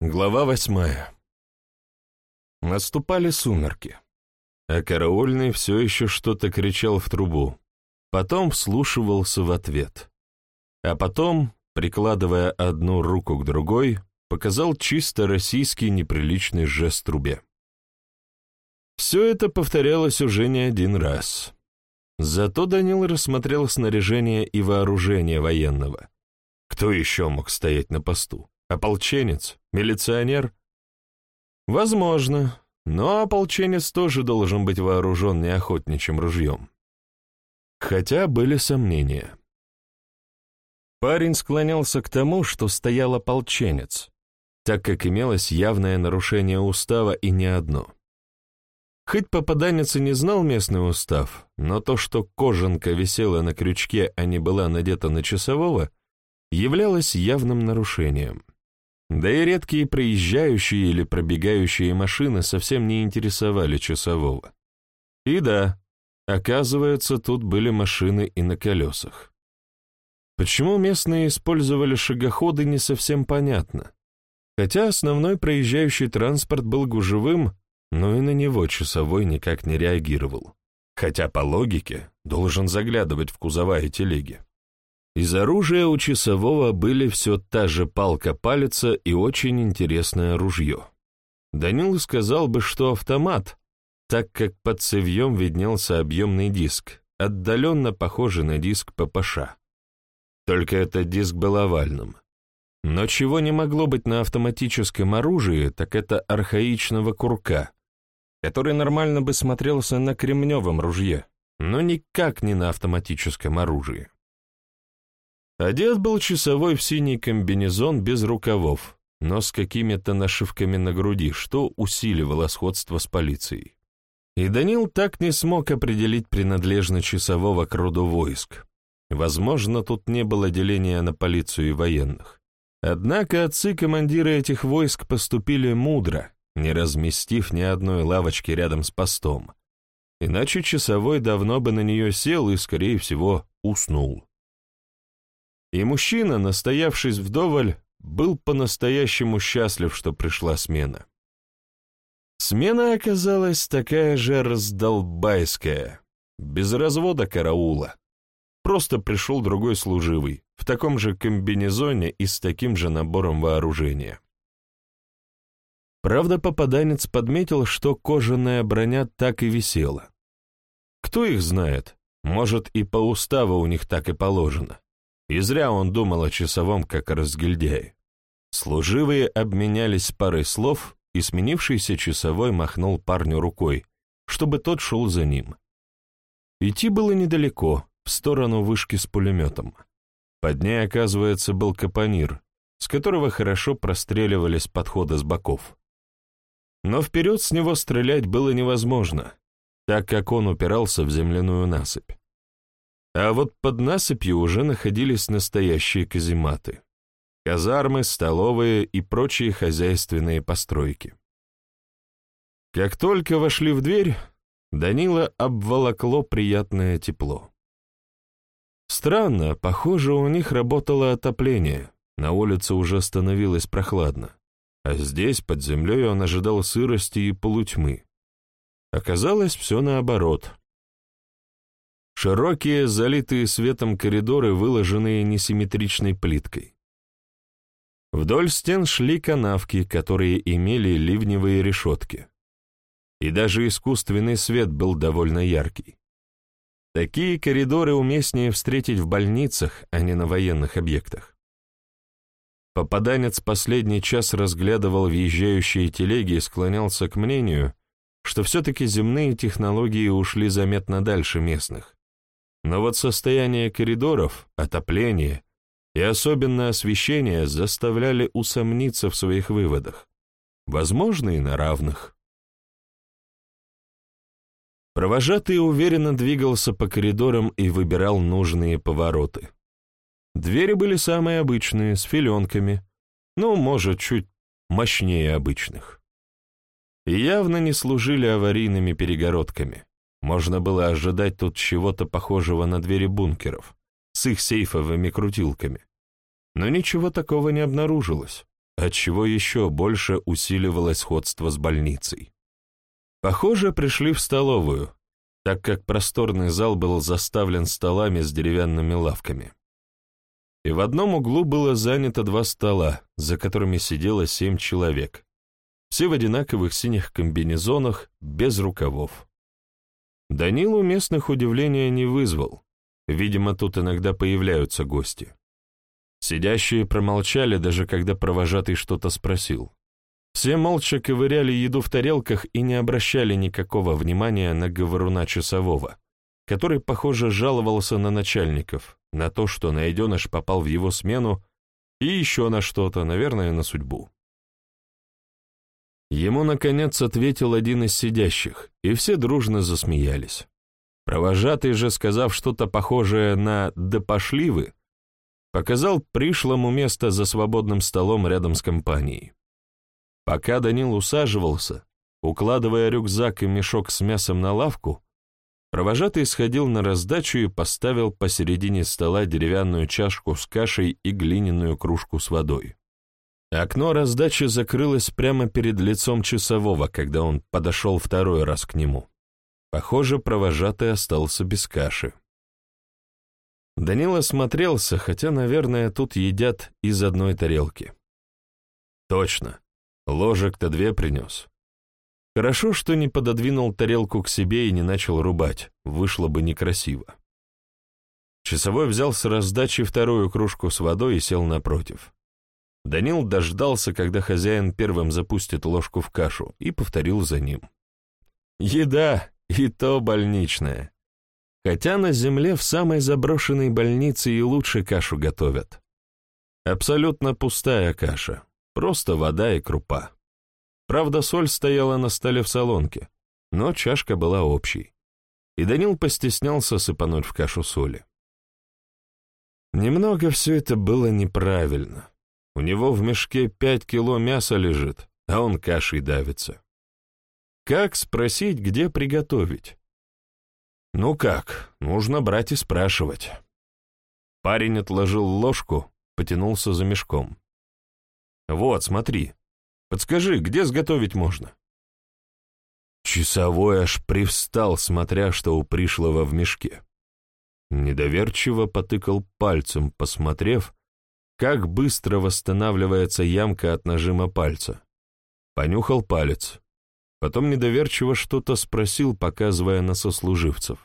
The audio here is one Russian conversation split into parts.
Глава восьмая. Наступали сумерки, а караульный все еще что-то кричал в трубу, потом вслушивался в ответ, а потом, прикладывая одну руку к другой, показал чисто российский неприличный жест трубе. Все это повторялось уже не один раз. Зато Данил рассмотрел снаряжение и вооружение военного. Кто еще мог стоять на посту? Ополченец? Милиционер? Возможно, но ополченец тоже должен быть вооружен не охотничьим ружьем. Хотя были сомнения. Парень склонялся к тому, что стоял ополченец, так как имелось явное нарушение устава и не одно. Хоть попаданец и не знал местный устав, но то, что кожанка висела на крючке, а не была надета на часового, являлось явным нарушением. Да и редкие проезжающие или пробегающие машины совсем не интересовали часового. И да, оказывается, тут были машины и на колесах. Почему местные использовали шагоходы, не совсем понятно. Хотя основной проезжающий транспорт был гужевым, но и на него часовой никак не реагировал. Хотя по логике должен заглядывать в кузова и телеги. Из оружия у часового были все та же палка-палица и очень интересное ружье. Данил сказал бы, что автомат, так как под цевьем виднелся объемный диск, отдаленно похожий на диск ППШ. Только этот диск был овальным. Но чего не могло быть на автоматическом оружии, так это архаичного курка, который нормально бы смотрелся на кремневом ружье, но никак не на автоматическом оружии. Одет был часовой в синий комбинезон без рукавов, но с какими-то нашивками на груди, что усиливало сходство с полицией. И Данил так не смог определить принадлежность часового к роду войск. Возможно, тут не было деления на полицию и военных. Однако отцы-командиры этих войск поступили мудро, не разместив ни одной лавочки рядом с постом. Иначе часовой давно бы на нее сел и, скорее всего, уснул. И мужчина, настоявшись вдоволь, был по-настоящему счастлив, что пришла смена. Смена оказалась такая же раздолбайская, без развода караула. Просто пришел другой служивый, в таком же комбинезоне и с таким же набором вооружения. Правда, попаданец подметил, что кожаная броня так и висела. Кто их знает, может, и по уставу у них так и положено. И зря он думал о часовом, как о разгильдяе. Служивые обменялись парой слов, и сменившийся часовой махнул парню рукой, чтобы тот шел за ним. Идти было недалеко, в сторону вышки с пулеметом. Под ней, оказывается, был капонир, с которого хорошо простреливались подходы с боков. Но вперед с него стрелять было невозможно, так как он упирался в земляную насыпь. А вот под насыпью уже находились настоящие казематы. Казармы, столовые и прочие хозяйственные постройки. Как только вошли в дверь, Данила обволокло приятное тепло. Странно, похоже, у них работало отопление, на улице уже становилось прохладно, а здесь, под землей, он ожидал сырости и полутьмы. Оказалось, все наоборот. Широкие, залитые светом коридоры, выложенные несимметричной плиткой. Вдоль стен шли канавки, которые имели ливневые решетки. И даже искусственный свет был довольно яркий. Такие коридоры уместнее встретить в больницах, а не на военных объектах. Попаданец последний час разглядывал въезжающие телеги и склонялся к мнению, что все-таки земные технологии ушли заметно дальше местных. Но вот состояние коридоров, отопление и особенно освещение заставляли усомниться в своих выводах. Возможно, и на равных. Провожатый уверенно двигался по коридорам и выбирал нужные повороты. Двери были самые обычные, с филенками, ну, может, чуть мощнее обычных. И явно не служили аварийными перегородками. Можно было ожидать тут чего-то похожего на двери бункеров с их сейфовыми крутилками. Но ничего такого не обнаружилось. отчего еще больше усиливалось сходство с больницей. Похоже, пришли в столовую, так как просторный зал был заставлен столами с деревянными лавками. И в одном углу было занято два стола, за которыми сидело семь человек, все в одинаковых синих комбинезонах, без рукавов. Данил у местных удивления не вызвал, видимо, тут иногда появляются гости. Сидящие промолчали, даже когда провожатый что-то спросил. Все молча ковыряли еду в тарелках и не обращали никакого внимания на говоруна часового, который, похоже, жаловался на начальников, на то, что найденыш попал в его смену, и еще на что-то, наверное, на судьбу. Ему, наконец, ответил один из сидящих, и все дружно засмеялись. Провожатый же, сказав что-то похожее на «да пошли вы», показал пришлому место за свободным столом рядом с компанией. Пока Данил усаживался, укладывая рюкзак и мешок с мясом на лавку, провожатый сходил на раздачу и поставил посередине стола деревянную чашку с кашей и глиняную кружку с водой. Окно раздачи закрылось прямо перед лицом часового, когда он подошел второй раз к нему. Похоже, провожатый остался без каши. Данил осмотрелся, хотя, наверное, тут едят из одной тарелки. Точно, ложек-то две принес. Хорошо, что не пододвинул тарелку к себе и не начал рубать, вышло бы некрасиво. Часовой взял с раздачи вторую кружку с водой и сел напротив. Данил дождался, когда хозяин первым запустит ложку в кашу, и повторил за ним. «Еда, и то больничная. Хотя на земле в самой заброшенной больнице и лучше кашу готовят. Абсолютно пустая каша, просто вода и крупа. Правда, соль стояла на столе в салонке, но чашка была общей. И Данил постеснялся сыпануть в кашу соли. Немного все это было неправильно. У него в мешке пять кило мяса лежит, а он кашей давится. Как спросить, где приготовить? «Ну как, нужно брать и спрашивать». Парень отложил ложку, потянулся за мешком. «Вот, смотри. Подскажи, где сготовить можно?» Часовой аж привстал, смотря, что у пришлого в мешке. Недоверчиво потыкал пальцем, посмотрев, как быстро восстанавливается ямка от нажима пальца. Понюхал палец. Потом недоверчиво что-то спросил, показывая на сослуживцев.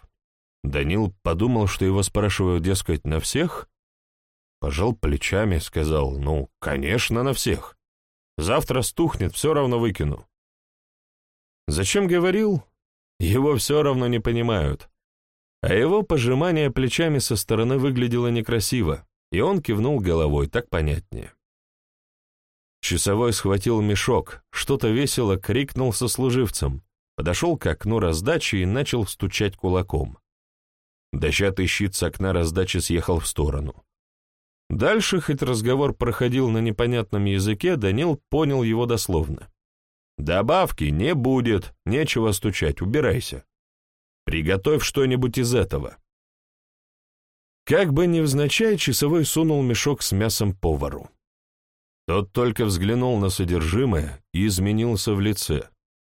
Данил подумал, что его спрашивают, дескать, на всех? Пожал плечами, сказал, ну, конечно, на всех. Завтра стухнет, все равно выкину. Зачем говорил? Его все равно не понимают. А его пожимание плечами со стороны выглядело некрасиво, и он кивнул головой, так понятнее. Часовой схватил мешок, что-то весело крикнул сослуживцам, подошел к окну раздачи и начал стучать кулаком. Дощатый щит с окна раздачи съехал в сторону. Дальше, хоть разговор проходил на непонятном языке, Данил понял его дословно. «Добавки не будет, нечего стучать, убирайся. Приготовь что-нибудь из этого». Как бы невзначай, часовой сунул мешок с мясом повару. Тот только взглянул на содержимое и изменился в лице,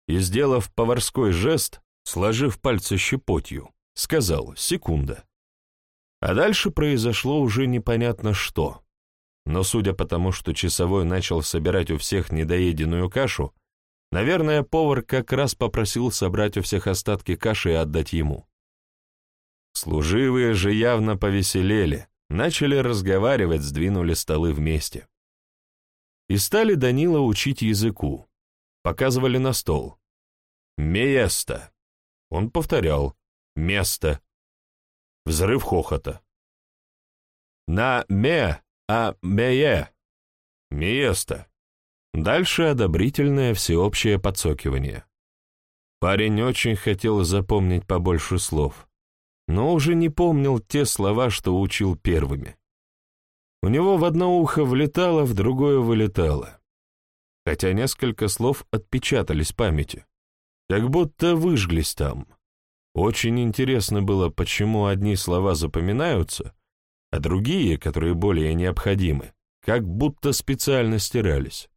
и, сделав поварской жест, сложив пальцы щепотью, сказал «секунда». А дальше произошло уже непонятно что. Но судя по тому, что часовой начал собирать у всех недоеденную кашу, наверное, повар как раз попросил собрать у всех остатки каши и отдать ему. Служивые же явно повеселели, начали разговаривать, сдвинули столы вместе и стали Данила учить языку. Показывали на стол. «Место!» Он повторял. «Место!» Взрыв хохота. «На ме, а мее!» «Место!» Дальше одобрительное всеобщее подсокивание. Парень очень хотел запомнить побольше слов, но уже не помнил те слова, что учил первыми. У него в одно ухо влетало, в другое вылетало. Хотя несколько слов отпечатались в памяти. Как будто выжглись там. Очень интересно было, почему одни слова запоминаются, а другие, которые более необходимы, как будто специально стирались.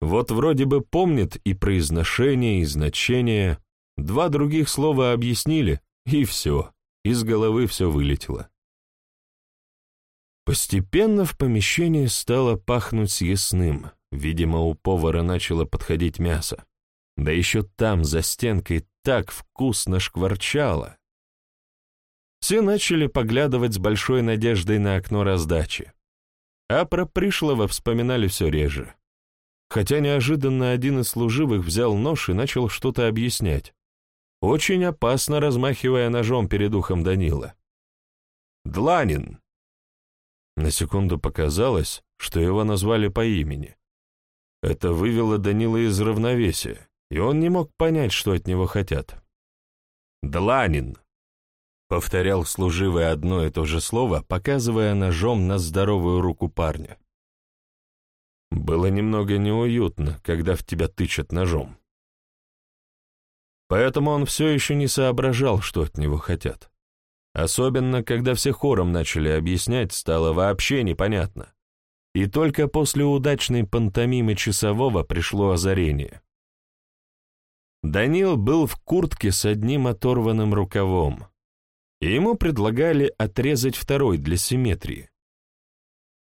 Вот вроде бы помнит и произношение, и значение, два других слова объяснили, и все, из головы все вылетело. Постепенно в помещении стало пахнуть съестным, видимо, у повара начало подходить мясо. Да еще там, за стенкой, так вкусно шкварчало. Все начали поглядывать с большой надеждой на окно раздачи. А про пришлого вспоминали все реже. Хотя неожиданно один из служивых взял нож и начал что-то объяснять. Очень опасно размахивая ножом перед ухом Данила. «Дланин!» На секунду показалось, что его назвали по имени. Это вывело Данила из равновесия, и он не мог понять, что от него хотят. «Дланин!» Повторял служивый одно и то же слово, показывая ножом на здоровую руку парня. Было немного неуютно, когда в тебя тычат ножом. Поэтому он все еще не соображал, что от него хотят. Особенно, когда все хором начали объяснять, стало вообще непонятно. И только после удачной пантомимы часового пришло озарение. Данил был в куртке с одним оторванным рукавом, и ему предлагали отрезать второй для симметрии,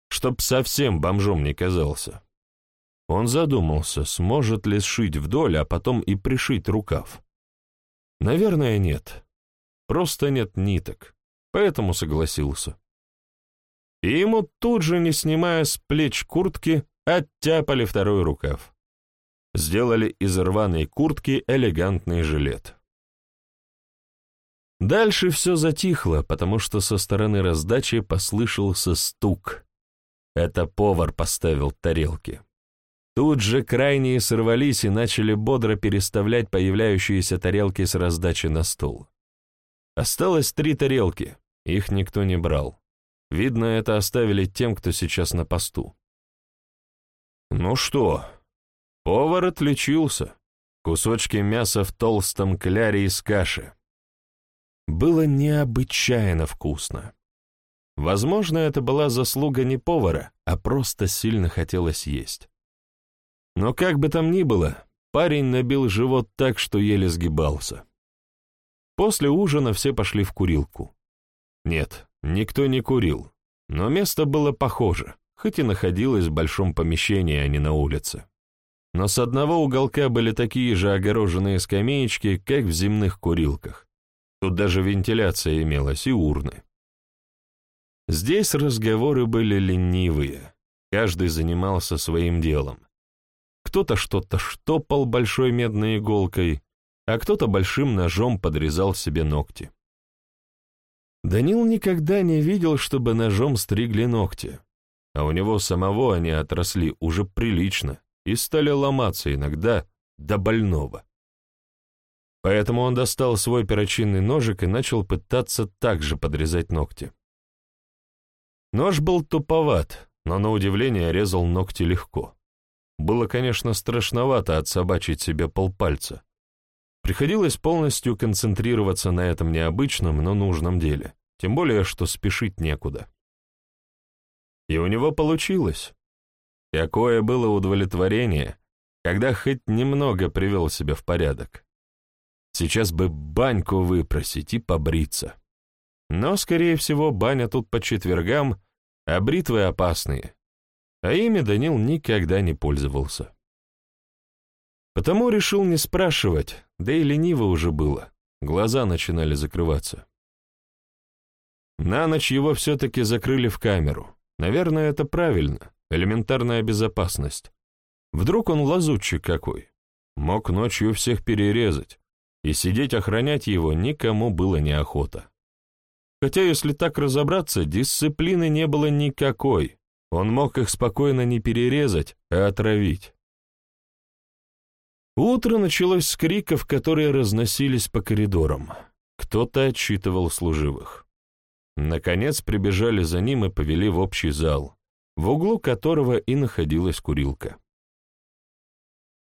чтоб совсем бомжом не казался. Он задумался, сможет ли сшить вдоль, а потом и пришить рукав. Наверное, нет. Просто нет ниток, поэтому согласился. И ему тут же, не снимая с плеч куртки, оттяпали второй рукав. Сделали из рваной куртки элегантный жилет. Дальше все затихло, потому что со стороны раздачи послышался стук. Это повар поставил тарелки. Тут же крайние сорвались и начали бодро переставлять появляющиеся тарелки с раздачи на стол. Осталось три тарелки, их никто не брал. Видно, это оставили тем, кто сейчас на посту. Ну что, повар отличился. Кусочки мяса в толстом кляре из каши было необычайно вкусно. Возможно, это была заслуга не повара, а просто сильно хотелось есть. Но как бы там ни было, парень набил живот так, что еле сгибался. После ужина все пошли в курилку. Нет, никто не курил, но место было похоже, хоть и находилось в большом помещении, а не на улице. Но с одного уголка были такие же огороженные скамеечки, как в земных курилках. Тут даже вентиляция имелась и урны. Здесь разговоры были ленивые, каждый занимался своим делом. Кто-то что-то штопал большой медной иголкой, а кто-то большим ножом подрезал себе ногти. Данил никогда не видел, чтобы ножом стригли ногти, а у него самого они отросли уже прилично и стали ломаться иногда до больного. Поэтому он достал свой перочинный ножик и начал пытаться также подрезать ногти. Нож был туповат, но на удивление резал ногти легко. Было, конечно, страшновато отсобачить себе полпальца. Приходилось полностью концентрироваться на этом необычном, но нужном деле, тем более, что спешить некуда. И у него получилось. Какое было удовлетворение, когда хоть немного привел себя в порядок. Сейчас бы баньку выпросить и побриться. Но, скорее всего, баня тут по четвергам, а бритвы опасные. А ими Данил никогда не пользовался. Потому решил не спрашивать, да и лениво уже было. Глаза начинали закрываться. На ночь его все-таки закрыли в камеру. Наверное, это правильно, элементарная безопасность. Вдруг он лазутчик какой. Мог ночью всех перерезать и сидеть охранять его никому было неохота. Хотя, если так разобраться, дисциплины не было никакой, он мог их спокойно не перерезать, а отравить. Утро началось с криков, которые разносились по коридорам. Кто-то отчитывал служивых. Наконец прибежали за ним и повели в общий зал, в углу которого и находилась курилка.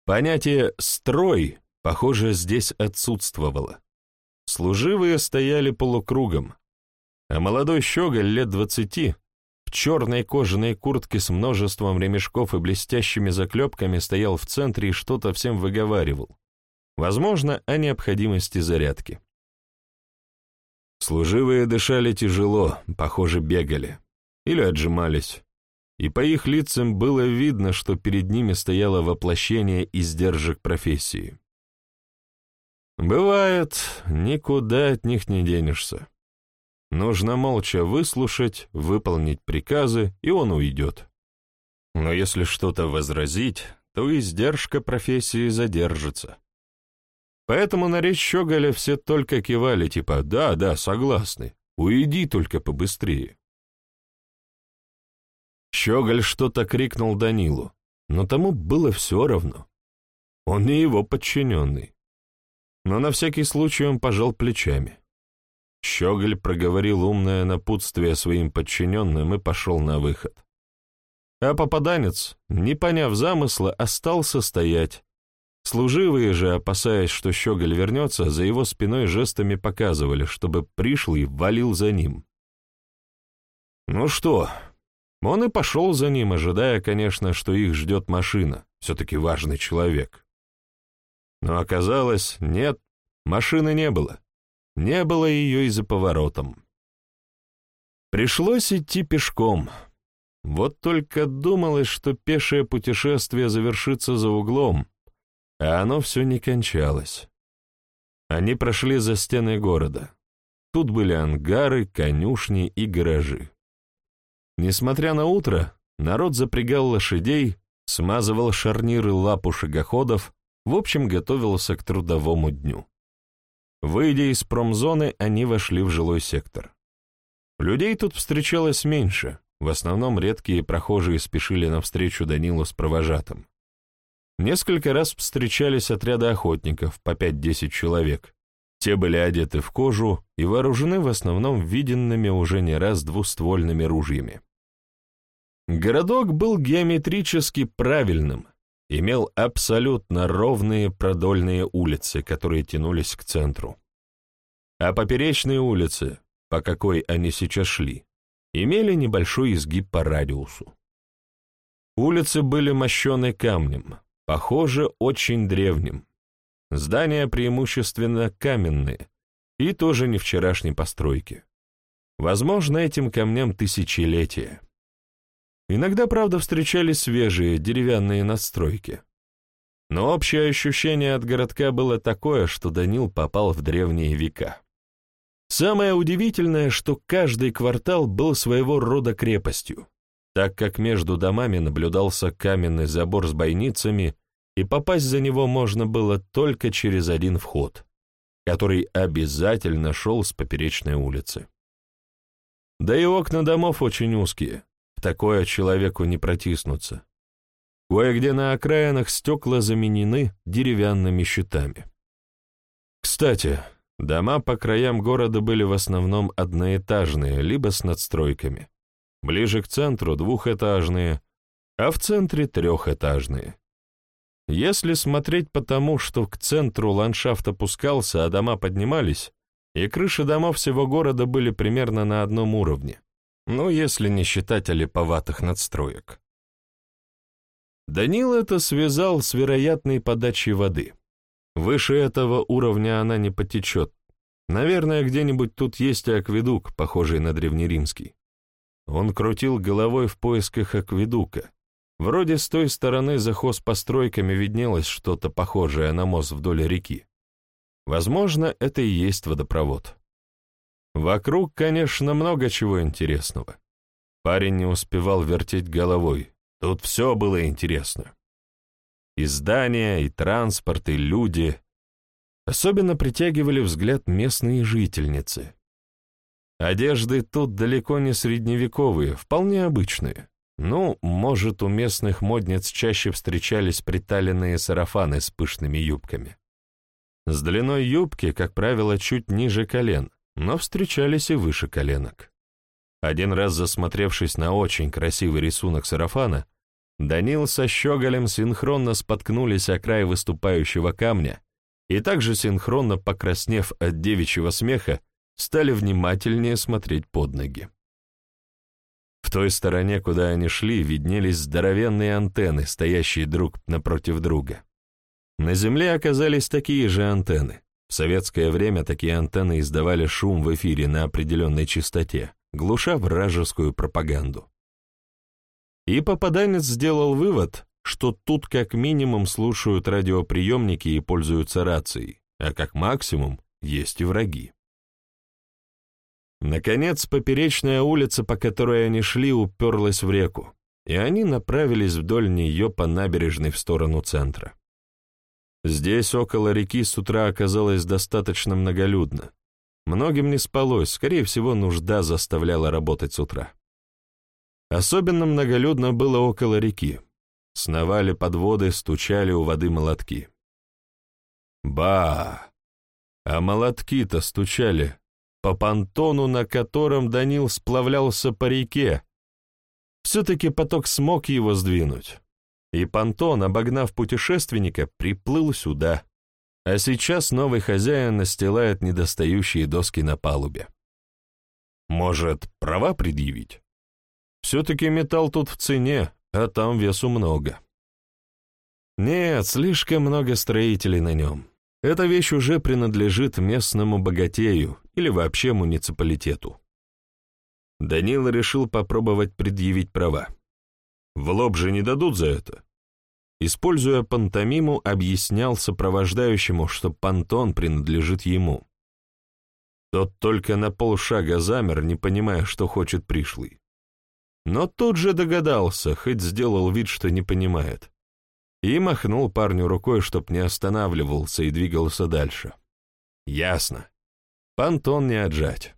Понятие «строй» похоже, здесь отсутствовало. Служивые стояли полукругом, а молодой щеголь лет двадцати в черной кожаной куртке с множеством ремешков и блестящими заклепками стоял в центре и что-то всем выговаривал. Возможно, о необходимости зарядки. Служивые дышали тяжело, похоже, бегали. Или отжимались. И по их лицам было видно, что перед ними стояло воплощение издержек профессии. Бывает, никуда от них не денешься. Нужно молча выслушать, выполнить приказы, и он уйдет. Но если что-то возразить, то издержка профессии задержится. Поэтому на речь Щеголя все только кивали, типа «да, да, согласны, уйди только побыстрее». Щеголь что-то крикнул Данилу, но тому было все равно. Он не его подчиненный. Но на всякий случай он пожал плечами. Щеголь проговорил умное напутствие своим подчиненным и пошел на выход. А попаданец, не поняв замысла, остался стоять. Служивые же, опасаясь, что Щеголь вернется, за его спиной жестами показывали, чтобы пришлый валил за ним. Ну что, он и пошел за ним, ожидая, конечно, что их ждет машина, все-таки важный человек. Но оказалось, нет, машины не было. Не было ее и за поворотом. Пришлось идти пешком. Вот только думалось, что пешее путешествие завершится за углом, а оно все не кончалось. Они прошли за стены города. Тут были ангары, конюшни и гаражи. Несмотря на утро, народ запрягал лошадей, смазывал шарниры лапу шагоходов, в общем, готовился к трудовому дню. Выйдя из промзоны, они вошли в жилой сектор. Людей тут встречалось меньше, в основном редкие прохожие спешили навстречу Данилу с провожатым. Несколько раз встречались отряды охотников, по 5-10 человек. Те были одеты в кожу и вооружены в основном виденными уже не раз двуствольными ружьями. Городок был геометрически правильным, имел абсолютно ровные продольные улицы, которые тянулись к центру. А поперечные улицы, по какой они сейчас шли, имели небольшой изгиб по радиусу. Улицы были мощены камнем, похоже, очень древним. Здания преимущественно каменные и тоже не вчерашней постройки. Возможно, этим камням тысячелетия. Иногда, правда, встречались свежие деревянные надстройки. Но общее ощущение от городка было такое, что Данил попал в древние века. Самое удивительное, что каждый квартал был своего рода крепостью так как между домами наблюдался каменный забор с бойницами, и попасть за него можно было только через один вход, который обязательно шел с поперечной улицы. Да и окна домов очень узкие, такое человеку не протиснуться. Кое-где на окраинах стекла заменены деревянными щитами. Кстати, дома по краям города были в основном одноэтажные, либо с надстройками. Ближе к центру двухэтажные, а в центре трехэтажные. Если смотреть по тому, что к центру ландшафт опускался, а дома поднимались, и крыши домов всего города были примерно на одном уровне, ну, если не считать олиповатых надстроек. Данил это связал с вероятной подачей воды. Выше этого уровня она не потечет. Наверное, где-нибудь тут есть акведук, похожий на древнеримский. Он крутил головой в поисках акведука. Вроде с той стороны за хозпостройками виднелось что-то похожее на мост вдоль реки. Возможно, это и есть водопровод. Вокруг, конечно, много чего интересного. Парень не успевал вертеть головой. Тут все было интересно. И здания, и транспорт, и люди. Особенно притягивали взгляд местные жительницы — Одежды тут далеко не средневековые, вполне обычные. Ну, может, у местных модниц чаще встречались приталенные сарафаны с пышными юбками. С длиной юбки, как правило, чуть ниже колен, но встречались и выше коленок. Один раз засмотревшись на очень красивый рисунок сарафана, Данил со щеголем синхронно споткнулись о край выступающего камня и также синхронно покраснев от девичьего смеха, стали внимательнее смотреть под ноги. В той стороне, куда они шли, виднелись здоровенные антенны, стоящие друг напротив друга. На Земле оказались такие же антенны. В советское время такие антенны издавали шум в эфире на определенной частоте, глуша вражескую пропаганду. И попаданец сделал вывод, что тут как минимум слушают радиоприемники и пользуются рацией, а как максимум есть и враги. Наконец, поперечная улица, по которой они шли, уперлась в реку, и они направились вдоль нее по набережной в сторону центра. Здесь, около реки, с утра оказалось достаточно многолюдно. Многим не спалось, скорее всего, нужда заставляла работать с утра. Особенно многолюдно было около реки. Сновали подводы, стучали у воды молотки. Ба! А молотки-то стучали по понтону, на котором Данил сплавлялся по реке. Все-таки поток смог его сдвинуть. И понтон, обогнав путешественника, приплыл сюда. А сейчас новый хозяин настилает недостающие доски на палубе. Может, права предъявить? Все-таки металл тут в цене, а там весу много. Нет, слишком много строителей на нем. Эта вещь уже принадлежит местному богатею или вообще муниципалитету. Данил решил попробовать предъявить права. В лоб же не дадут за это. Используя пантомиму, объяснял сопровождающему, что понтон принадлежит ему. Тот только на полшага замер, не понимая, что хочет пришлый. Но тут же догадался, хоть сделал вид, что не понимает и махнул парню рукой, чтоб не останавливался и двигался дальше. Ясно. Пантон не отжать.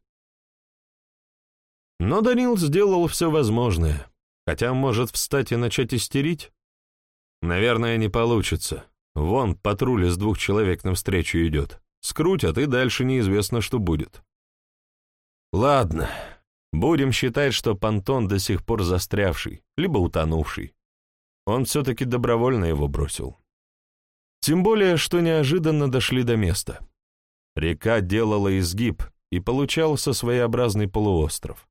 Но Данил сделал все возможное, хотя может встать и начать истерить. Наверное, не получится. Вон патруль из двух человек навстречу идет. Скрутят, и дальше неизвестно, что будет. Ладно, будем считать, что понтон до сих пор застрявший, либо утонувший. Он все-таки добровольно его бросил. Тем более, что неожиданно дошли до места. Река делала изгиб, и получался своеобразный полуостров.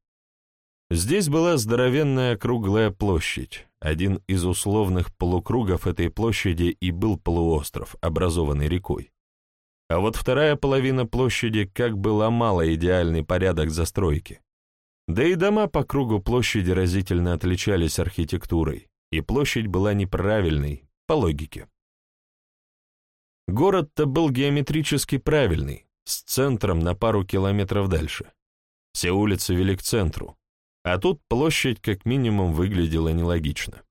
Здесь была здоровенная круглая площадь. Один из условных полукругов этой площади и был полуостров, образованный рекой. А вот вторая половина площади как бы ломала идеальный порядок застройки. Да и дома по кругу площади разительно отличались архитектурой и площадь была неправильной, по логике. Город-то был геометрически правильный, с центром на пару километров дальше. Все улицы вели к центру, а тут площадь как минимум выглядела нелогично.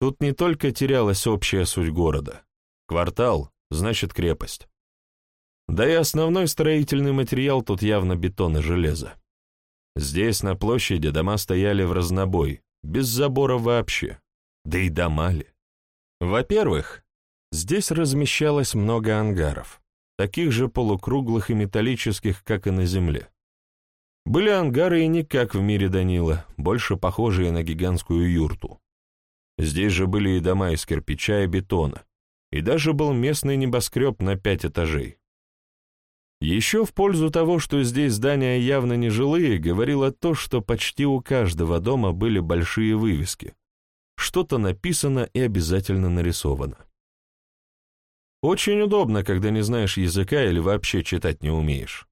Тут не только терялась общая суть города. Квартал — значит крепость. Да и основной строительный материал тут явно бетон и железо. Здесь, на площади, дома стояли в разнобой, без забора вообще. Да и дома ли? Во-первых, здесь размещалось много ангаров, таких же полукруглых и металлических, как и на земле. Были ангары и не как в мире Данила, больше похожие на гигантскую юрту. Здесь же были и дома из кирпича и бетона, и даже был местный небоскреб на пять этажей. Еще в пользу того, что здесь здания явно не жилые, говорило то, что почти у каждого дома были большие вывески, что-то написано и обязательно нарисовано. Очень удобно, когда не знаешь языка или вообще читать не умеешь.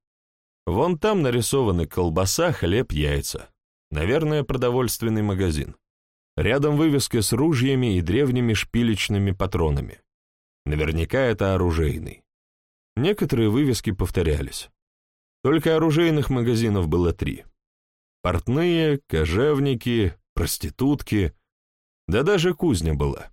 Вон там нарисованы колбаса, хлеб, яйца. Наверное, продовольственный магазин. Рядом вывеска с ружьями и древними шпилечными патронами. Наверняка это оружейный. Некоторые вывески повторялись. Только оружейных магазинов было три. Портные, кожевники, проститутки, да даже кузня была.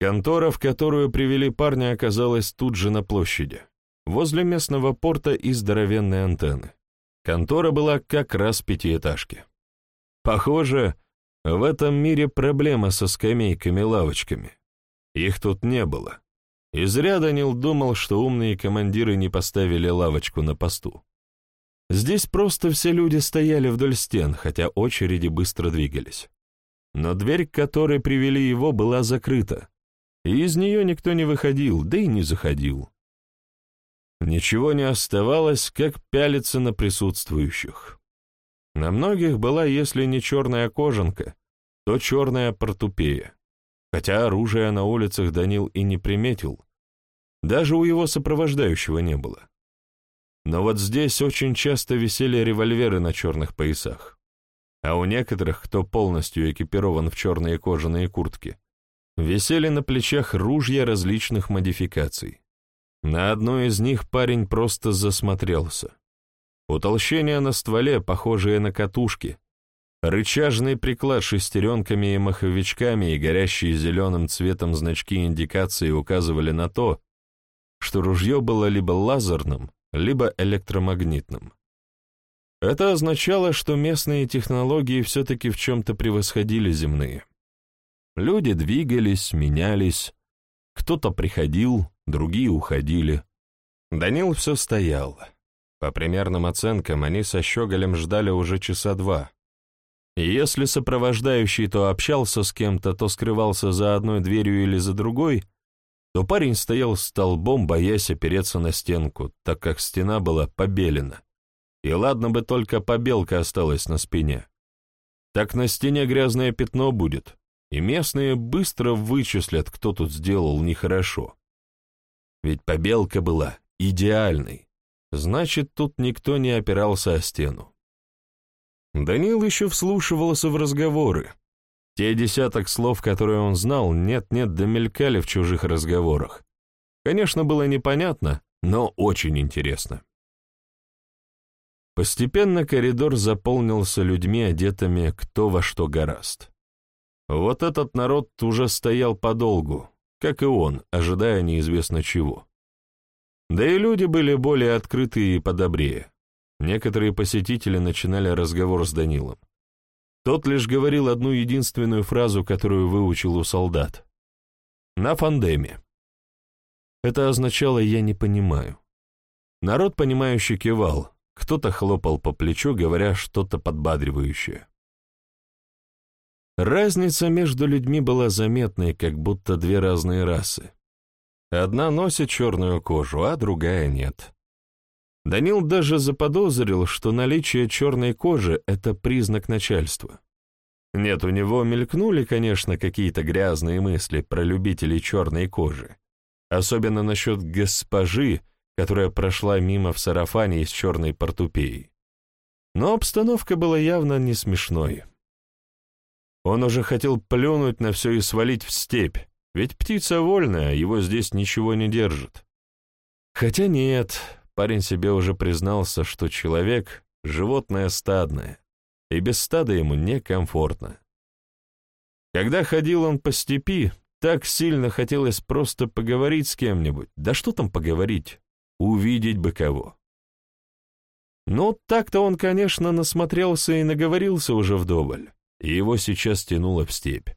Контора, в которую привели парня, оказалась тут же на площади, возле местного порта и здоровенной антенны. Контора была как раз в пятиэтажке. Похоже, в этом мире проблема со скамейками-лавочками. Их тут не было. И зря Данил думал, что умные командиры не поставили лавочку на посту. Здесь просто все люди стояли вдоль стен, хотя очереди быстро двигались но дверь, к которой привели его, была закрыта, и из нее никто не выходил, да и не заходил. Ничего не оставалось, как пялиться на присутствующих. На многих была, если не черная кожанка, то черная портупея. Хотя оружия на улицах Данил и не приметил. Даже у его сопровождающего не было. Но вот здесь очень часто висели револьверы на черных поясах. А у некоторых, кто полностью экипирован в черные кожаные куртки, висели на плечах ружья различных модификаций. На одной из них парень просто засмотрелся. Утолщение на стволе, похожее на катушки, рычажный приклад с шестеренками и маховичками и горящие зеленым цветом значки индикации указывали на то, что ружье было либо лазерным, либо электромагнитным. Это означало, что местные технологии все-таки в чем-то превосходили земные. Люди двигались, менялись, кто-то приходил, другие уходили. Данил все стоял. По примерным оценкам, они со Щеголем ждали уже часа два. И если сопровождающий то общался с кем-то, то скрывался за одной дверью или за другой, то парень стоял столбом, боясь опереться на стенку, так как стена была побелена. И ладно бы только побелка осталась на спине. Так на стене грязное пятно будет, и местные быстро вычислят, кто тут сделал нехорошо. Ведь побелка была идеальной, значит, тут никто не опирался о стену. Данил еще вслушивался в разговоры. Те десяток слов, которые он знал, нет-нет домелькали в чужих разговорах. Конечно, было непонятно, но очень интересно. Постепенно коридор заполнился людьми, одетыми кто во что гораст. Вот этот народ уже стоял подолгу, как и он, ожидая неизвестно чего. Да и люди были более открытые и подобрее. Некоторые посетители начинали разговор с Данилом. Тот лишь говорил одну единственную фразу, которую выучил у солдат. «На фандеме». Это означало «я не понимаю». Народ, понимающий, кивал, кто-то хлопал по плечу, говоря что-то подбадривающее. Разница между людьми была заметной, как будто две разные расы. Одна носит черную кожу, а другая нет. Данил даже заподозрил, что наличие черной кожи — это признак начальства. Нет, у него мелькнули, конечно, какие-то грязные мысли про любителей черной кожи. Особенно насчет госпожи, которая прошла мимо в сарафане из черной портупеи. Но обстановка была явно не смешной. Он уже хотел плюнуть на все и свалить в степь, ведь птица вольная, его здесь ничего не держит. Хотя нет, парень себе уже признался, что человек — животное стадное, и без стада ему некомфортно. Когда ходил он по степи, так сильно хотелось просто поговорить с кем-нибудь. Да что там поговорить? Увидеть бы кого. Ну, так-то он, конечно, насмотрелся и наговорился уже вдоволь и его сейчас тянуло в степь.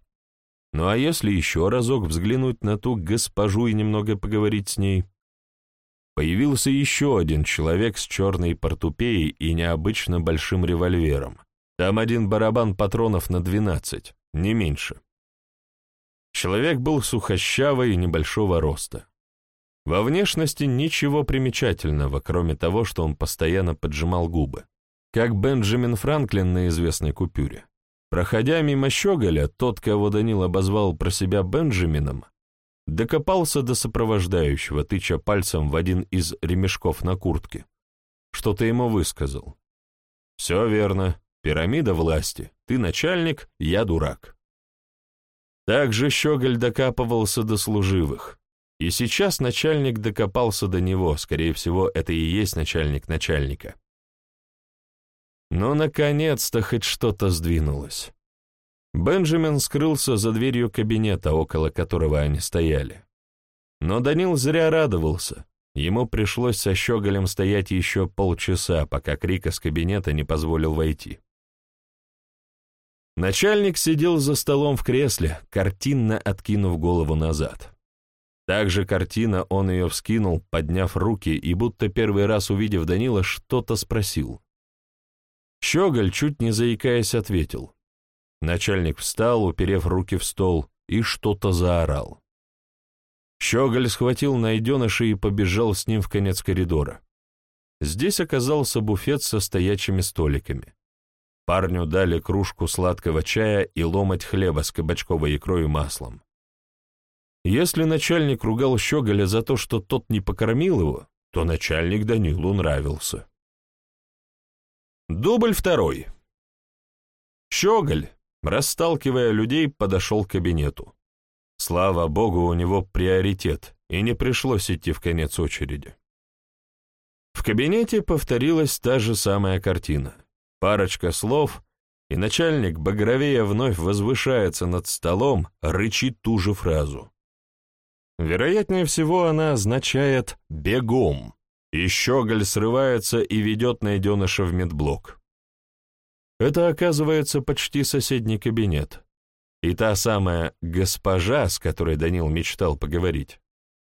Ну а если еще разок взглянуть на ту госпожу и немного поговорить с ней? Появился еще один человек с черной портупеей и необычно большим револьвером. Там один барабан патронов на двенадцать, не меньше. Человек был сухощавый и небольшого роста. Во внешности ничего примечательного, кроме того, что он постоянно поджимал губы, как Бенджамин Франклин на известной купюре. Проходя мимо щеголя, тот, кого Данил обозвал про себя Бенджамином, докопался до сопровождающего, тыча пальцем в один из ремешков на куртке. Что-то ему высказал. «Все верно. Пирамида власти. Ты начальник, я дурак». Также Щеголь докапывался до служивых. И сейчас начальник докопался до него, скорее всего, это и есть начальник начальника. Но, наконец-то, хоть что-то сдвинулось. Бенджамин скрылся за дверью кабинета, около которого они стояли. Но Данил зря радовался. Ему пришлось со щеголем стоять еще полчаса, пока крик из кабинета не позволил войти. Начальник сидел за столом в кресле, картинно откинув голову назад. Также картина он ее вскинул, подняв руки, и будто первый раз увидев Данила, что-то спросил. Щеголь, чуть не заикаясь, ответил. Начальник встал, уперев руки в стол, и что-то заорал. Щеголь схватил найденыша и побежал с ним в конец коридора. Здесь оказался буфет со стоячими столиками. Парню дали кружку сладкого чая и ломоть хлеба с кабачковой икрой и маслом. Если начальник ругал Щеголя за то, что тот не покормил его, то начальник Данилу нравился. Дубль второй. Щеголь, расталкивая людей, подошел к кабинету. Слава богу, у него приоритет, и не пришлось идти в конец очереди. В кабинете повторилась та же самая картина. Парочка слов, и начальник Багровея вновь возвышается над столом, рычит ту же фразу. Вероятнее всего, она означает «бегом», и щеголь срывается и ведет найденыша в медблок. Это, оказывается, почти соседний кабинет. И та самая «госпожа», с которой Данил мечтал поговорить,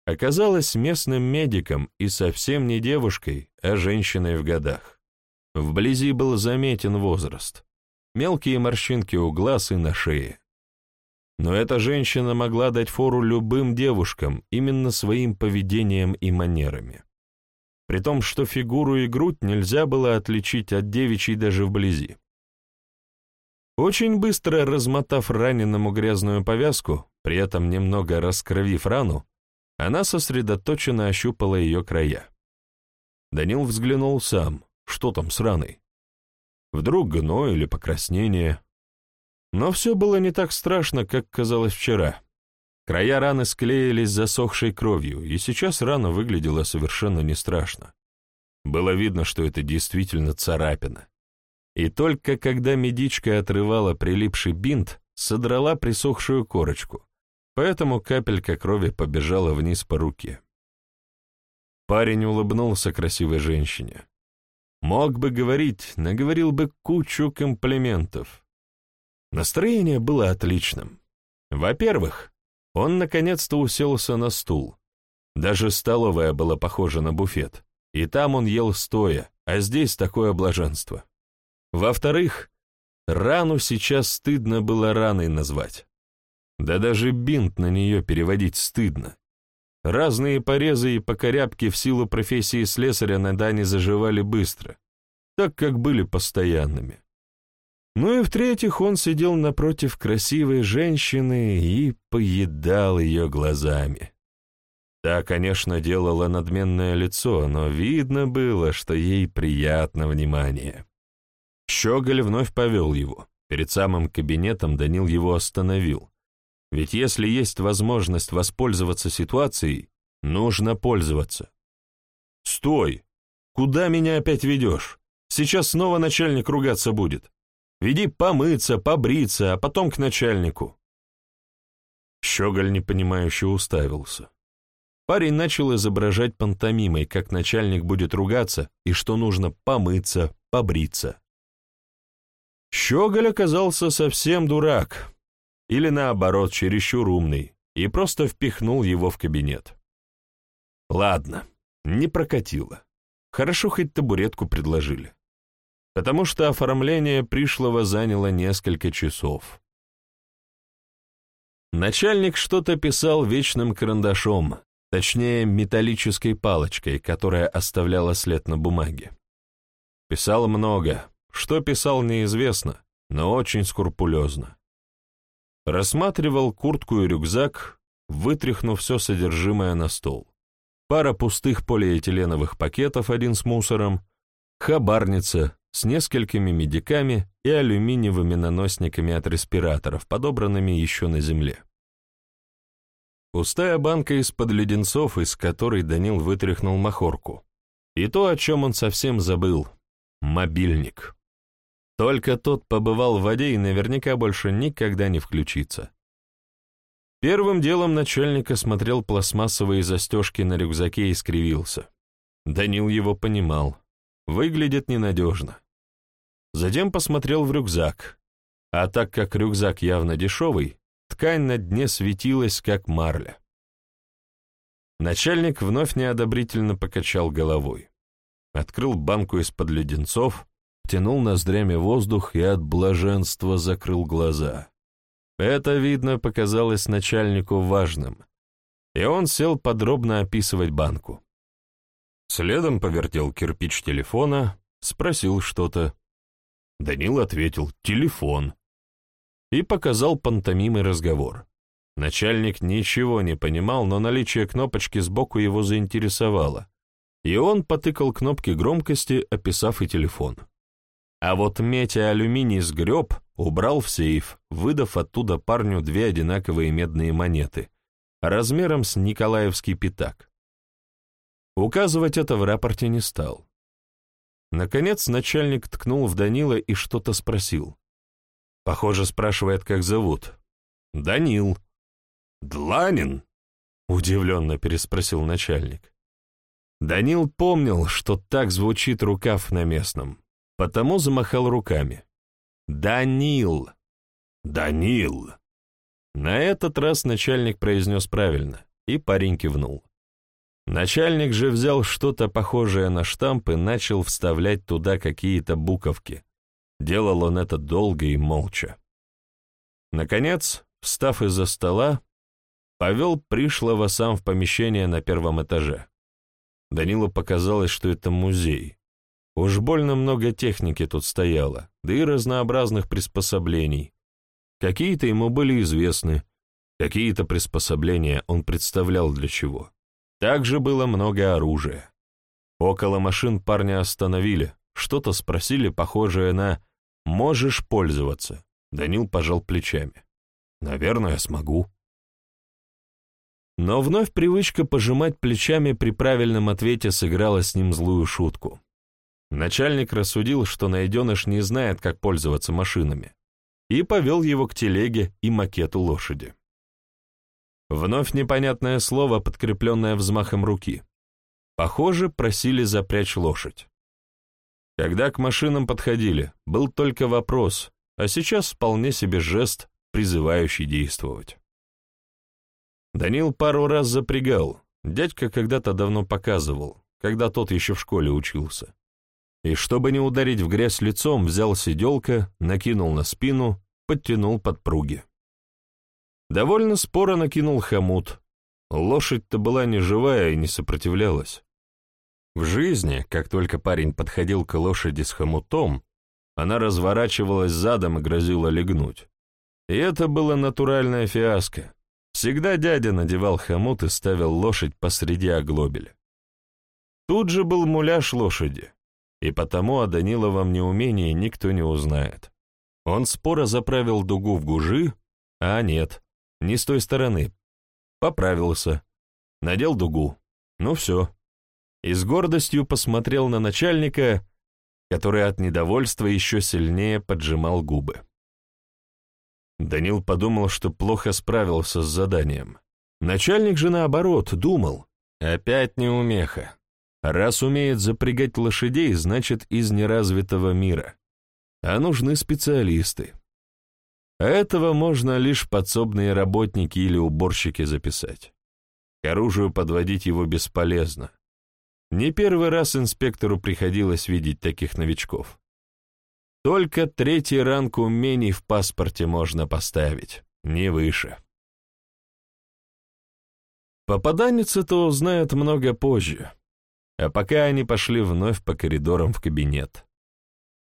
оказалась местным медиком и совсем не девушкой, а женщиной в годах. Вблизи был заметен возраст, мелкие морщинки у глаз и на шее. Но эта женщина могла дать фору любым девушкам именно своим поведением и манерами. При том, что фигуру и грудь нельзя было отличить от девичьей даже вблизи. Очень быстро размотав раненому грязную повязку, при этом немного раскровив рану, она сосредоточенно ощупала ее края. Данил взглянул сам, что там с раной? Вдруг гной или покраснение? Но все было не так страшно, как казалось вчера. Края раны склеились засохшей кровью, и сейчас рана выглядела совершенно не страшно. Было видно, что это действительно царапина. И только когда медичка отрывала прилипший бинт, содрала присохшую корочку, поэтому капелька крови побежала вниз по руке. Парень улыбнулся красивой женщине. Мог бы говорить, наговорил бы кучу комплиментов. Настроение было отличным. Во-первых, он наконец-то уселся на стул. Даже столовая была похожа на буфет. И там он ел стоя, а здесь такое блаженство. Во-вторых, рану сейчас стыдно было раной назвать. Да даже бинт на нее переводить стыдно. Разные порезы и покорябки в силу профессии слесаря на Дане заживали быстро, так как были постоянными. Ну и в-третьих, он сидел напротив красивой женщины и поедал ее глазами. Та, конечно, делала надменное лицо, но видно было, что ей приятно внимание. Щеголь вновь повел его. Перед самым кабинетом Данил его остановил. Ведь если есть возможность воспользоваться ситуацией, нужно пользоваться. «Стой! Куда меня опять ведешь? Сейчас снова начальник ругаться будет. Веди помыться, побриться, а потом к начальнику». Щеголь непонимающе уставился. Парень начал изображать пантомимой, как начальник будет ругаться и что нужно помыться, побриться. Щеголь оказался совсем дурак, или наоборот, чересчур умный, и просто впихнул его в кабинет. Ладно, не прокатило. Хорошо хоть табуретку предложили. Потому что оформление пришлого заняло несколько часов. Начальник что-то писал вечным карандашом, точнее, металлической палочкой, которая оставляла след на бумаге. Писал много, что писал неизвестно, но очень скрупулезно. Рассматривал куртку и рюкзак, вытряхнув все содержимое на стол. Пара пустых полиэтиленовых пакетов, один с мусором, хабарница с несколькими медиками и алюминиевыми наносниками от респираторов, подобранными еще на земле. Пустая банка из-под леденцов, из которой Данил вытряхнул махорку. И то, о чем он совсем забыл — мобильник. Только тот побывал в воде и наверняка больше никогда не включится. Первым делом начальник осмотрел пластмассовые застежки на рюкзаке и скривился. Данил его понимал. Выглядит ненадежно. Затем посмотрел в рюкзак. А так как рюкзак явно дешевый, ткань на дне светилась, как марля. Начальник вновь неодобрительно покачал головой. Открыл банку из-под леденцов, втянул ноздрями воздух и от блаженства закрыл глаза. Это, видно, показалось начальнику важным, и он сел подробно описывать банку. Следом повертел кирпич телефона, спросил что-то. Данил ответил «телефон» и показал пантомимый разговор. Начальник ничего не понимал, но наличие кнопочки сбоку его заинтересовало, и он потыкал кнопки громкости, описав и телефон. А вот Метя алюминий сгреб, убрал в сейф, выдав оттуда парню две одинаковые медные монеты, размером с Николаевский пятак. Указывать это в рапорте не стал. Наконец начальник ткнул в Данила и что-то спросил. Похоже, спрашивает, как зовут. «Данил». «Дланин?» — удивленно переспросил начальник. Данил помнил, что так звучит рукав на местном, потому замахал руками. «Данил! Данил!» На этот раз начальник произнес правильно, и парень кивнул. Начальник же взял что-то похожее на штамп и начал вставлять туда какие-то буковки. Делал он это долго и молча. Наконец, встав из-за стола, повел пришлого сам в помещение на первом этаже. Данилу показалось, что это музей. Уж больно много техники тут стояло, да и разнообразных приспособлений. Какие-то ему были известны, какие-то приспособления он представлял для чего. Также было много оружия. Около машин парня остановили, что-то спросили, похожее на «можешь пользоваться». Данил пожал плечами. «Наверное, смогу». Но вновь привычка пожимать плечами при правильном ответе сыграла с ним злую шутку. Начальник рассудил, что найденыш не знает, как пользоваться машинами, и повел его к телеге и макету лошади. Вновь непонятное слово, подкрепленное взмахом руки. Похоже, просили запрячь лошадь. Когда к машинам подходили, был только вопрос, а сейчас вполне себе жест, призывающий действовать. Данил пару раз запрягал, дядька когда-то давно показывал, когда тот еще в школе учился. И чтобы не ударить в грязь лицом, взял сиделка, накинул на спину, подтянул подпруги. Довольно споро накинул хомут. Лошадь-то была не живая и не сопротивлялась. В жизни, как только парень подходил к лошади с хомутом, она разворачивалась задом и грозила легнуть. И это было натуральная фиаско. Всегда дядя надевал хомут и ставил лошадь посреди оглобеля. Тут же был муляж лошади, и потому о Даниловом неумении никто не узнает. Он споро заправил дугу в гужи, а нет, не с той стороны. Поправился, надел дугу. Ну все, и с гордостью посмотрел на начальника, который от недовольства еще сильнее поджимал губы. Данил подумал, что плохо справился с заданием. Начальник же, наоборот, думал, опять неумеха. Раз умеет запрягать лошадей, значит, из неразвитого мира. А нужны специалисты. Этого можно лишь подсобные работники или уборщики записать. К оружию подводить его бесполезно. Не первый раз инспектору приходилось видеть таких новичков. Только третий ранг умений в паспорте можно поставить, не выше. Попаданец это узнает много позже, а пока они пошли вновь по коридорам в кабинет.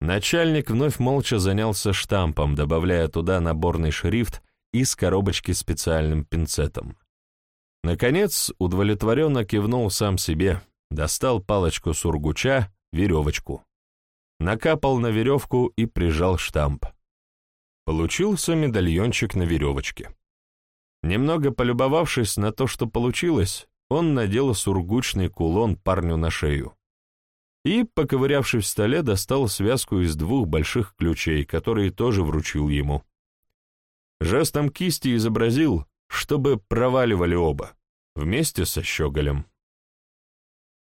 Начальник вновь молча занялся штампом, добавляя туда наборный шрифт из коробочки специальным пинцетом. Наконец, удовлетворенно кивнул сам себе — достал палочку сургуча, веревочку. Накапал на веревку и прижал штамп. Получился медальончик на веревочке. Немного полюбовавшись на то, что получилось, он надел сургучный кулон парню на шею. И, поковырявшись в столе, достал связку из двух больших ключей, которые тоже вручил ему. Жестом кисти изобразил, чтобы проваливали оба, вместе со щеголем.